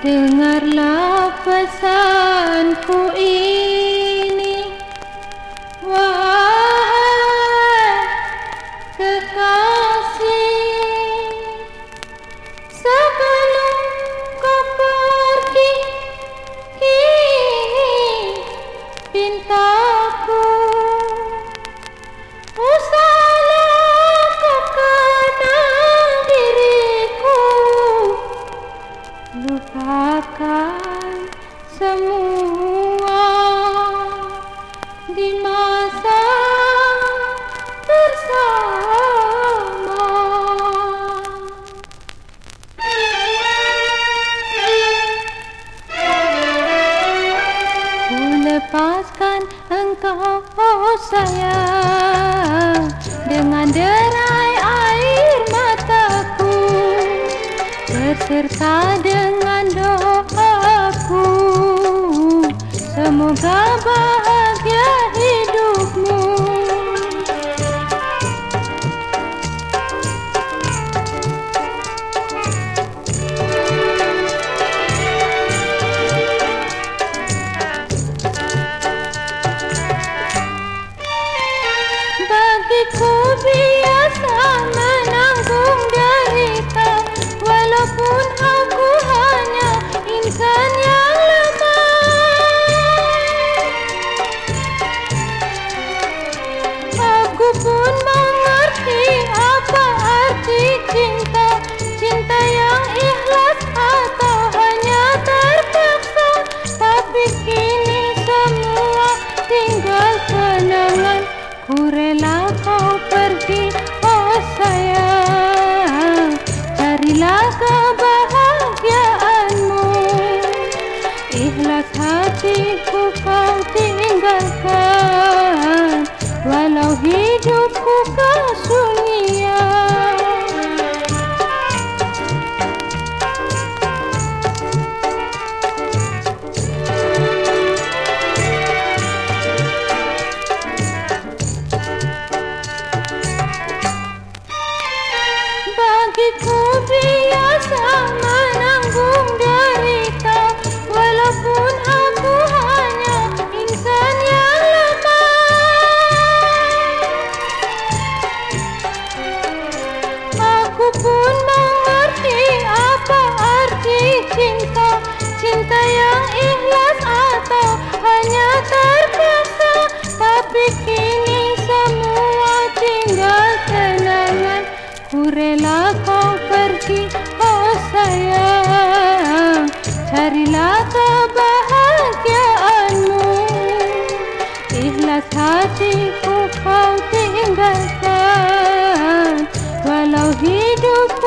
Dengarlah pesanku ini. Wahai kekasih lupakan semua di masa bersama ku lepaskan engkau oh sayang dengan derai air mataku berserta. รักษาที่ผู้ฟังที่งานคาว่าเราฮีทุกคน पूरे लाखों पर की ओ सया का बहा क्या इला साथी को पाते गलो ही डूब